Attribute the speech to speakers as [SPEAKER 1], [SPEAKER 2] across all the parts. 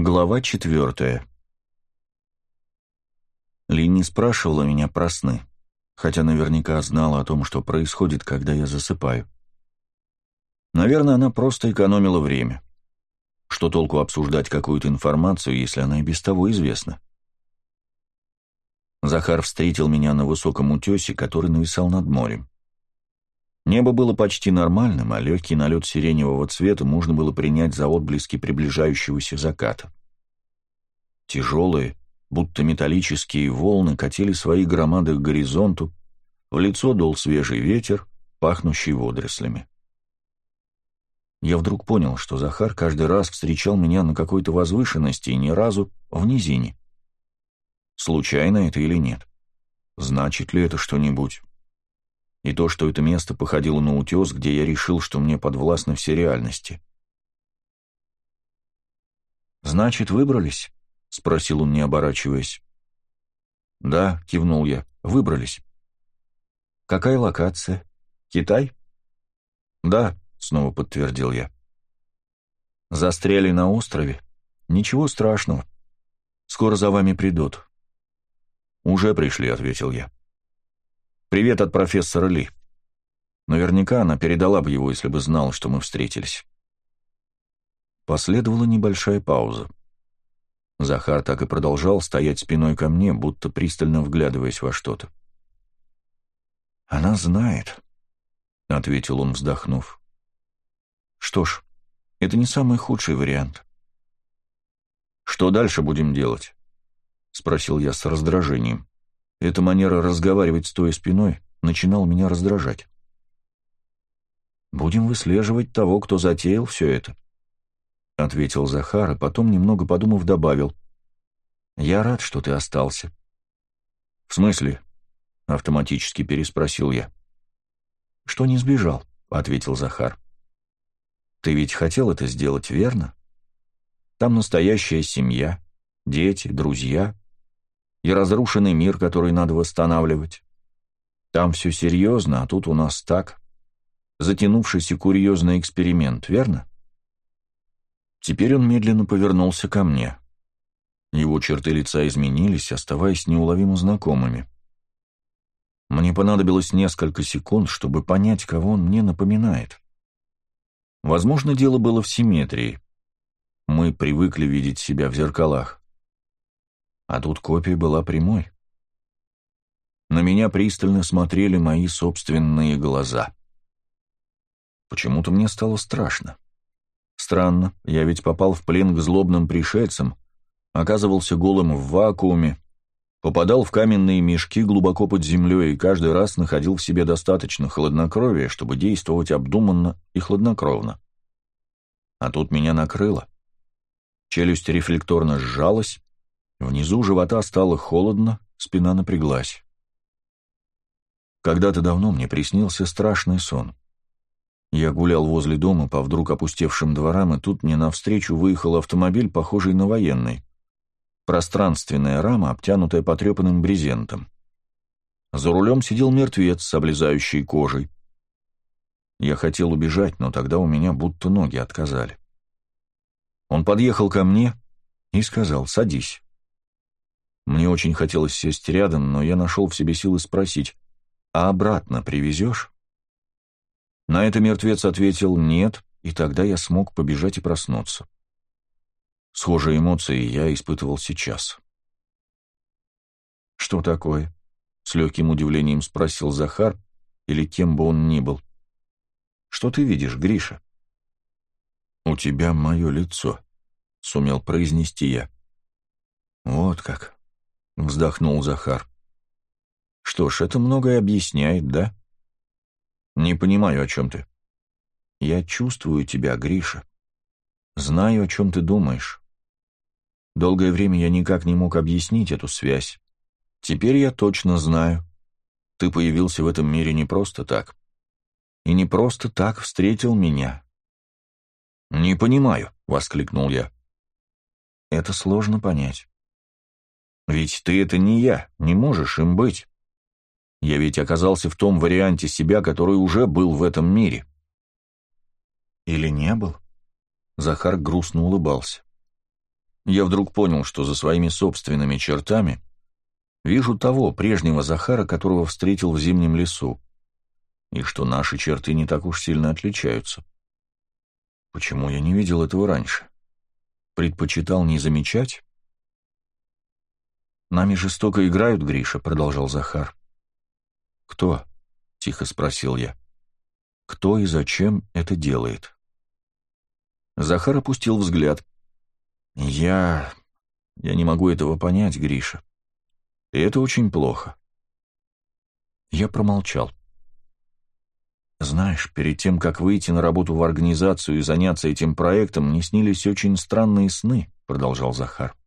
[SPEAKER 1] Глава четвертая. Ли не спрашивала меня про сны, хотя наверняка знала о том, что происходит, когда я засыпаю. Наверное, она просто экономила время. Что толку обсуждать какую-то информацию, если она и без того известна? Захар встретил меня на высоком утесе, который нависал над морем. Небо было почти нормальным, а легкий налет сиреневого цвета можно было принять за отблески приближающегося заката. Тяжелые, будто металлические волны катили свои громады к горизонту, в лицо дул свежий ветер, пахнущий водорослями. Я вдруг понял, что Захар каждый раз встречал меня на какой-то возвышенности и ни разу в низине. Случайно это или нет? Значит ли это что-нибудь? И то, что это место походило на утес, где я решил, что мне подвластны все реальности. «Значит, выбрались?» — спросил он, не оборачиваясь. «Да», — кивнул я, — «выбрались». «Какая локация? Китай?» «Да», — снова подтвердил я. «Застряли на острове? Ничего страшного. Скоро за вами придут». «Уже пришли», — ответил я. Привет от профессора Ли. Наверняка она передала бы его, если бы знала, что мы встретились. Последовала небольшая пауза. Захар так и продолжал стоять спиной ко мне, будто пристально вглядываясь во что-то. «Она знает», — ответил он, вздохнув. «Что ж, это не самый худший вариант». «Что дальше будем делать?» — спросил я с раздражением. Эта манера разговаривать стоя спиной начинала меня раздражать. «Будем выслеживать того, кто затеял все это», — ответил Захар, а потом, немного подумав, добавил. «Я рад, что ты остался». «В смысле?» — автоматически переспросил я. «Что не сбежал», — ответил Захар. «Ты ведь хотел это сделать, верно? Там настоящая семья, дети, друзья, и разрушенный мир, который надо восстанавливать. Там все серьезно, а тут у нас так. Затянувшийся курьезный эксперимент, верно? Теперь он медленно повернулся ко мне. Его черты лица изменились, оставаясь неуловимо знакомыми. Мне понадобилось несколько секунд, чтобы понять, кого он мне напоминает. Возможно, дело было в симметрии. Мы привыкли видеть себя в зеркалах а тут копия была прямой. На меня пристально смотрели мои собственные глаза. Почему-то мне стало страшно. Странно, я ведь попал в плен к злобным пришельцам, оказывался голым в вакууме, попадал в каменные мешки глубоко под землей и каждый раз находил в себе достаточно хладнокровия, чтобы действовать обдуманно и хладнокровно. А тут меня накрыло. Челюсть рефлекторно сжалась, Внизу живота стало холодно, спина напряглась. Когда-то давно мне приснился страшный сон. Я гулял возле дома по вдруг опустевшим дворам, и тут мне навстречу выехал автомобиль, похожий на военный. Пространственная рама, обтянутая потрепанным брезентом. За рулем сидел мертвец с облезающей кожей. Я хотел убежать, но тогда у меня будто ноги отказали. Он подъехал ко мне и сказал «Садись». Мне очень хотелось сесть рядом, но я нашел в себе силы спросить, «А обратно привезешь?» На это мертвец ответил «нет», и тогда я смог побежать и проснуться. Схожие эмоции я испытывал сейчас. «Что такое?» — с легким удивлением спросил Захар, или кем бы он ни был. «Что ты видишь, Гриша?» «У тебя мое лицо», — сумел произнести я. «Вот как», — вздохнул Захар. «Что ж, это многое объясняет, да?» «Не понимаю, о чем ты». «Я чувствую тебя, Гриша. Знаю, о чем ты думаешь. Долгое время я никак не мог объяснить эту связь. Теперь я точно знаю. Ты появился в этом мире не просто так. И не просто так встретил меня». «Не понимаю», — воскликнул я. «Это сложно понять. Ведь ты это не я, не можешь им быть. Я ведь оказался в том варианте себя, который уже был в этом мире. Или не был? Захар грустно улыбался. я вдруг понял, что за своими собственными чертами вижу того прежнего Захара, которого встретил в зимнем лесу, и что наши черты не так уж сильно отличаются. Почему я не видел этого раньше? Предпочитал не замечать? «Нами жестоко играют, Гриша», — продолжал Захар. «Кто?» — тихо спросил я. «Кто и зачем это делает?» Захар опустил взгляд. «Я... я не могу этого понять, Гриша. И это очень плохо». Я промолчал. «Знаешь, перед тем, как выйти на работу в организацию и заняться этим проектом, мне снились очень странные сны», — продолжал Захар.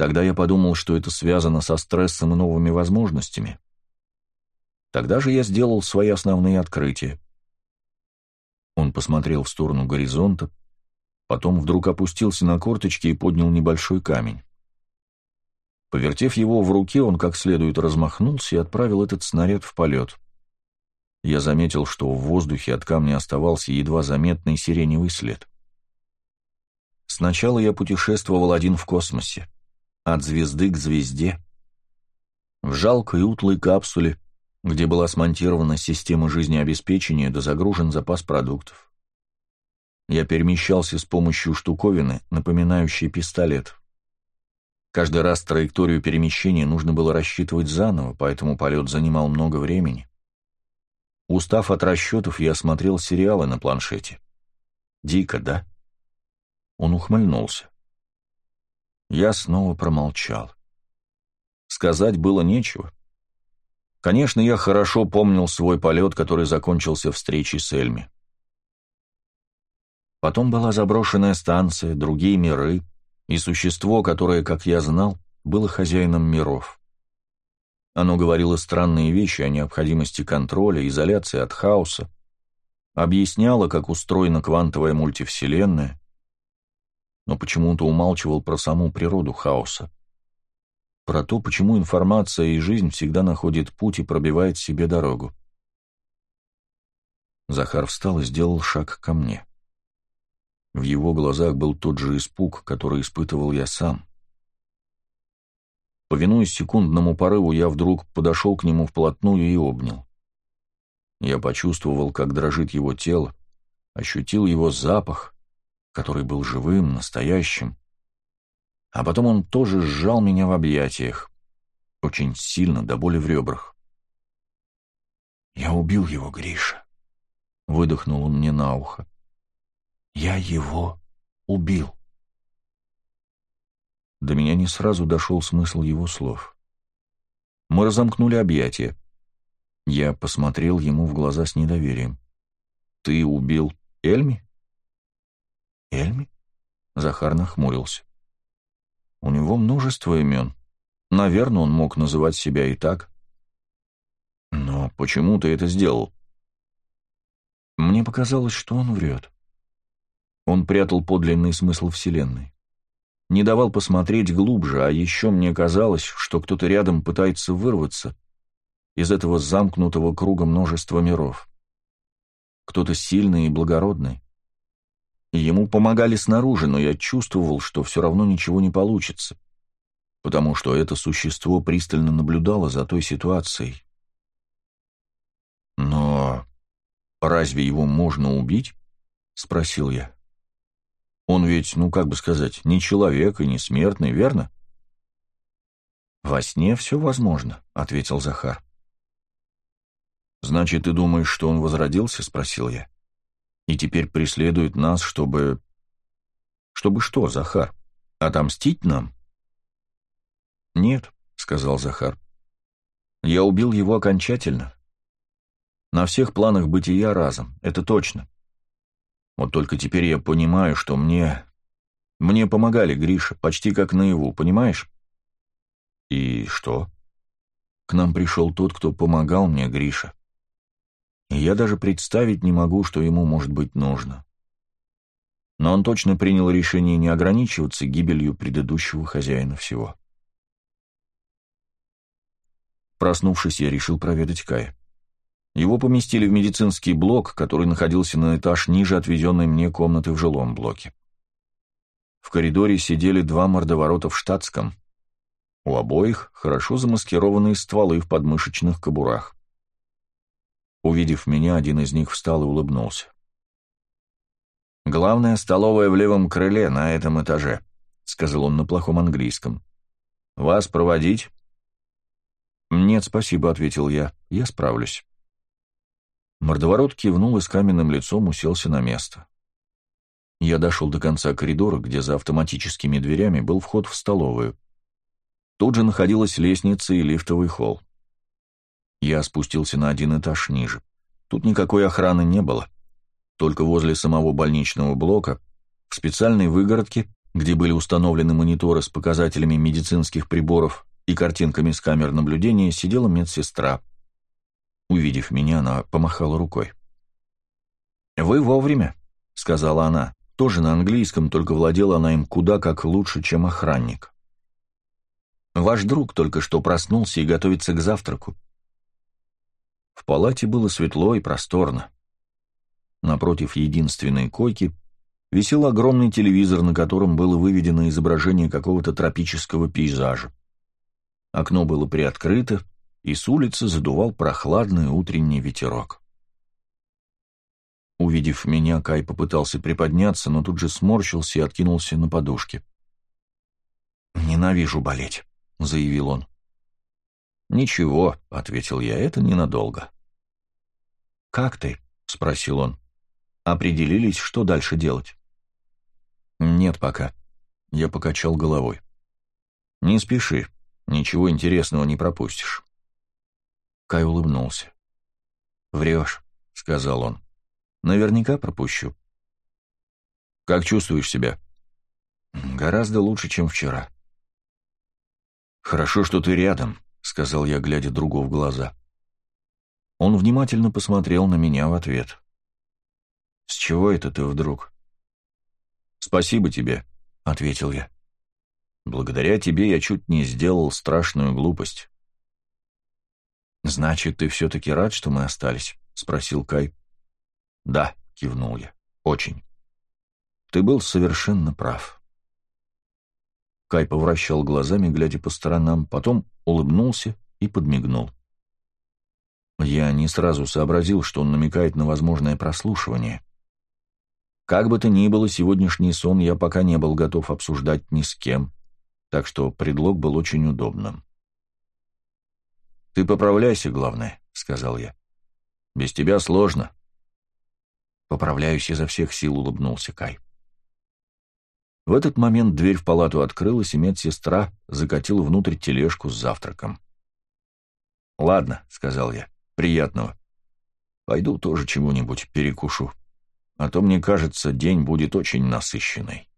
[SPEAKER 1] Тогда я подумал, что это связано со стрессом и новыми возможностями. Тогда же я сделал свои основные открытия. Он посмотрел в сторону горизонта, Потом вдруг опустился на корточки и поднял небольшой камень. Повертев его в руке, он как следует размахнулся и отправил этот снаряд в полет. Я заметил, что в воздухе от камня оставался едва заметный сиреневый след. Сначала я путешествовал один в космосе, от звезды к звезде, в жалкой утлой капсуле, где была смонтирована система жизнеобеспечения да загружен запас продуктов. Я перемещался с помощью штуковины, напоминающей пистолет. Каждый раз траекторию перемещения нужно было рассчитывать заново, поэтому полет занимал много времени. Устав от расчетов, я смотрел сериалы на планшете. Дико, да? Он ухмыльнулся. Я снова промолчал. Сказать было нечего. Конечно, я хорошо помнил свой полет, который закончился встречей с Эльми. Потом была заброшенная станция, другие миры и существо, которое, как я знал, было хозяином миров. Оно говорило странные вещи о необходимости контроля, изоляции от хаоса, объясняло, как устроена квантовая мультивселенная, но почему-то умалчивал про саму природу хаоса, про то, почему информация и жизнь всегда находит путь и пробивает себе дорогу. Захар встал и сделал шаг ко мне. В его глазах был тот же испуг, который испытывал я сам. Повинуясь секундному порыву, я вдруг подошел к нему вплотную и обнял. Я почувствовал, как дрожит его тело, ощутил его запах, который был живым, настоящим. А потом он тоже сжал меня в объятиях, очень сильно, до боли в ребрах. «Я убил его, Гриша», — выдохнул он мне на ухо. Я его убил. До меня не сразу дошел смысл его слов. Мы разомкнули объятия. Я посмотрел ему в глаза с недоверием. «Ты убил Эльми?» «Эльми?» Захар нахмурился. «У него множество имен. Наверное, он мог называть себя и так. Но почему ты это сделал?» Мне показалось, что он врет. Он прятал подлинный смысл Вселенной. Не давал посмотреть глубже, а еще мне казалось, что кто-то рядом пытается вырваться из этого замкнутого круга множества миров. Кто-то сильный и благородный. Ему помогали снаружи, но я чувствовал, что все равно ничего не получится, потому что это существо пристально наблюдало за той ситуацией. «Но разве его можно убить?» — спросил я. Он ведь, ну как бы сказать, не человек и не смертный, верно? «Во сне все возможно», — ответил Захар. «Значит, ты думаешь, что он возродился?» — спросил я. «И теперь преследует нас, чтобы...» «Чтобы что, Захар? Отомстить нам?» «Нет», — сказал Захар. «Я убил его окончательно. На всех планах бытия разом, это точно. Вот только теперь я понимаю, что мне... Мне помогали, Гриша, почти как наяву, понимаешь? И что? К нам пришел тот, кто помогал мне, Гриша. И я даже представить не могу, что ему может быть нужно. Но он точно принял решение не ограничиваться гибелью предыдущего хозяина всего. Проснувшись, я решил проведать Кая. Его поместили в медицинский блок, который находился на этаж ниже отведенной мне комнаты в жилом блоке. В коридоре сидели два мордоворота в штатском. У обоих хорошо замаскированные стволы в подмышечных кобурах. Увидев меня, один из них встал и улыбнулся. «Главная столовая в левом крыле, на этом этаже», — сказал он на плохом английском. «Вас проводить?» «Нет, спасибо», — ответил я. «Я справлюсь». Мордоворот кивнул и с каменным лицом уселся на место. Я дошел до конца коридора, где за автоматическими дверями был вход в столовую. Тут же находилась лестница и лифтовый холл. Я спустился на один этаж ниже. Тут никакой охраны не было. Только возле самого больничного блока, в специальной выгородке, где были установлены мониторы с показателями медицинских приборов и картинками с камер наблюдения, сидела медсестра. Увидев меня, она помахала рукой. «Вы вовремя», — сказала она. Тоже на английском, только владела она им куда как лучше, чем охранник. «Ваш друг только что проснулся и готовится к завтраку». В палате было светло и просторно. Напротив единственной койки висел огромный телевизор, на котором было выведено изображение какого-то тропического пейзажа. Окно было приоткрыто, и с улицы задувал прохладный утренний ветерок. Увидев меня, Кай попытался приподняться, но тут же сморщился и откинулся на подушке. «Ненавижу болеть», — заявил он. «Ничего», — ответил я, — «это ненадолго». «Как ты?» — спросил он. «Определились, что дальше делать?» «Нет пока». Я покачал головой. «Не спеши, ничего интересного не пропустишь». Кай улыбнулся. «Врешь», — сказал он. «Наверняка пропущу». «Как чувствуешь себя?» «Гораздо лучше, чем вчера». «Хорошо, что ты рядом», — сказал я, глядя другу в глаза. Он внимательно посмотрел на меня в ответ. «С чего это ты вдруг?» «Спасибо тебе», — ответил я. «Благодаря тебе я чуть не сделал страшную глупость». «Значит, ты все-таки рад, что мы остались?» — спросил Кай. «Да», — кивнул я, — «очень. Ты был совершенно прав». Кай повращал глазами, глядя по сторонам, потом улыбнулся и подмигнул. Я не сразу сообразил, что он намекает на возможное прослушивание. Как бы то ни было, сегодняшний сон я пока не был готов обсуждать ни с кем, так что предлог был очень удобным. «Ты поправляйся, главное», — сказал я. «Без тебя сложно». «Поправляюсь изо всех сил», — улыбнулся Кай. В этот момент дверь в палату открылась, и медсестра закатила внутрь тележку с завтраком. «Ладно», — сказал я, — «приятного. Пойду тоже чего-нибудь перекушу. А то, мне кажется, день будет очень насыщенный».